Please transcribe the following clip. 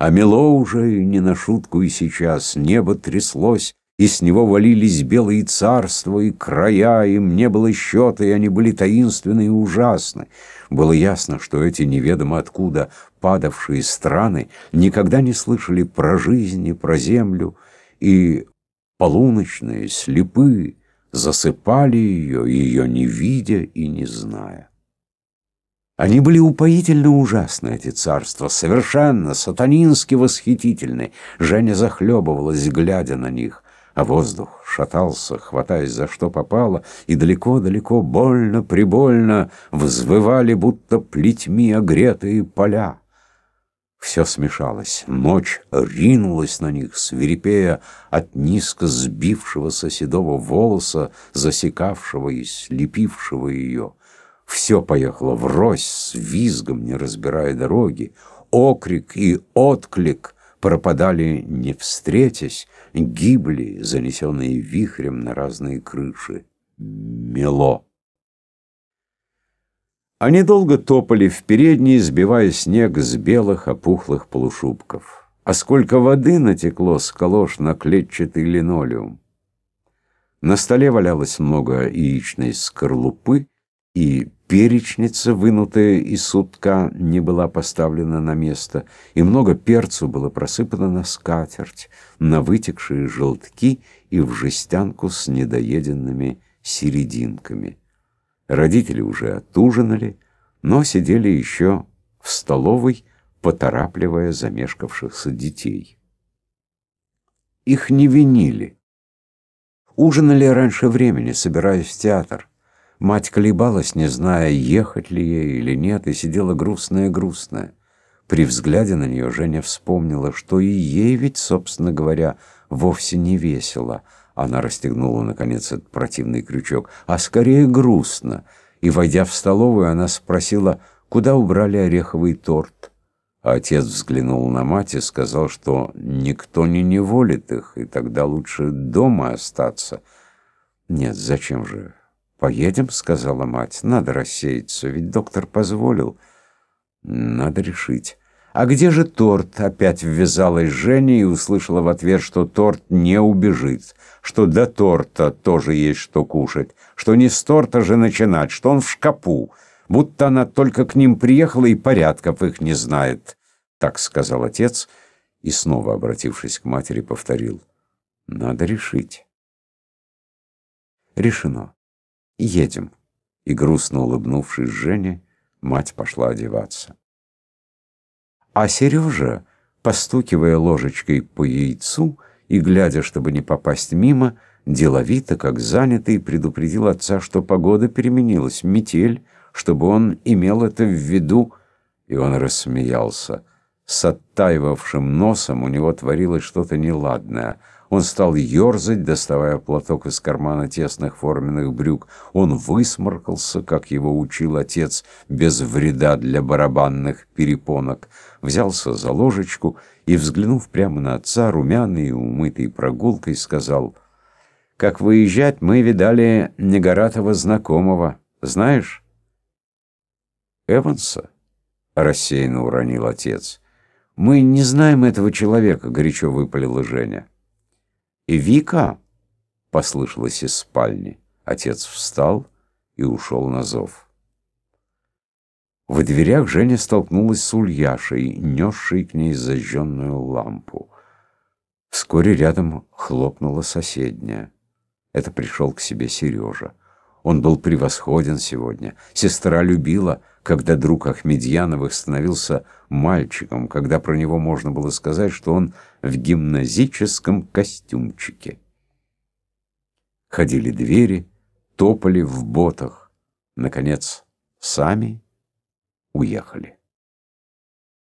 А мело уже не на шутку и сейчас. Небо тряслось, и с него валились белые царства и края, им не было счета, и они были таинственны и ужасны. Было ясно, что эти неведомо откуда падавшие страны никогда не слышали про жизнь и про землю, и полуночные, слепые, засыпали ее, ее не видя и не зная. Они были упоительно ужасны, эти царства, совершенно сатанински восхитительны. Женя захлебывалась, глядя на них а воздух шатался, хватаясь за что попало, и далеко-далеко, больно-прибольно взвывали, будто плетьми огретые поля. Все смешалось, ночь ринулась на них, свирепея от низко сбившегося седого волоса, засекавшего и слепившего ее. Все поехало врозь с визгом, не разбирая дороги, окрик и отклик — пропадали не встретясь, гибли, занесенные вихрем на разные крыши. Мело. Они долго топали в передней, сбивая снег с белых опухлых полушубков. А сколько воды натекло с колош на клетчатый линолеум. На столе валялось много яичной скорлупы, и перечница, вынутая из сутка, не была поставлена на место, и много перцу было просыпано на скатерть, на вытекшие желтки и в жестянку с недоеденными серединками. Родители уже отужинали, но сидели еще в столовой, поторапливая замешкавшихся детей. Их не винили. Ужинали раньше времени, собираясь в театр. Мать колебалась, не зная, ехать ли ей или нет, и сидела грустная-грустная. При взгляде на нее Женя вспомнила, что и ей ведь, собственно говоря, вовсе не весело. Она расстегнула, наконец, этот противный крючок, а скорее грустно. И, войдя в столовую, она спросила, куда убрали ореховый торт. Отец взглянул на мать и сказал, что никто не неволит их, и тогда лучше дома остаться. Нет, зачем же? «Поедем», — сказала мать. «Надо рассеяться, ведь доктор позволил». «Надо решить». «А где же торт?» — опять ввязалась Женя и услышала в ответ, что торт не убежит, что до торта тоже есть что кушать, что не с торта же начинать, что он в шкапу, будто она только к ним приехала и порядков их не знает. Так сказал отец и, снова обратившись к матери, повторил. «Надо решить». Решено. Едем. И грустно улыбнувшись Жене, мать пошла одеваться. А Сережа, постукивая ложечкой по яйцу и глядя, чтобы не попасть мимо, деловито, как занятый, предупредил отца, что погода переменилась, метель, чтобы он имел это в виду, и он рассмеялся. С оттаивавшим носом у него творилось что-то неладное — он стал ерзать, доставая платок из кармана тесных форменных брюк. Он высморкался, как его учил отец, без вреда для барабанных перепонок. Взялся за ложечку и, взглянув прямо на отца, румяный и умытый прогулкой, сказал, «Как выезжать, мы видали Негоратова знакомого. Знаешь?» «Эванса?» — рассеянно уронил отец. «Мы не знаем этого человека», — горячо выпалила Женя. «Вика!» — послышалось из спальни. Отец встал и ушел на зов. В дверях Женя столкнулась с Ульяшей, несшей к ней зажженную лампу. Вскоре рядом хлопнула соседняя. Это пришел к себе Сережа. Он был превосходен сегодня. Сестра любила, когда друг Ахмедьяновых становился мальчиком, когда про него можно было сказать, что он в гимназическом костюмчике. Ходили двери, топали в ботах. Наконец, сами уехали.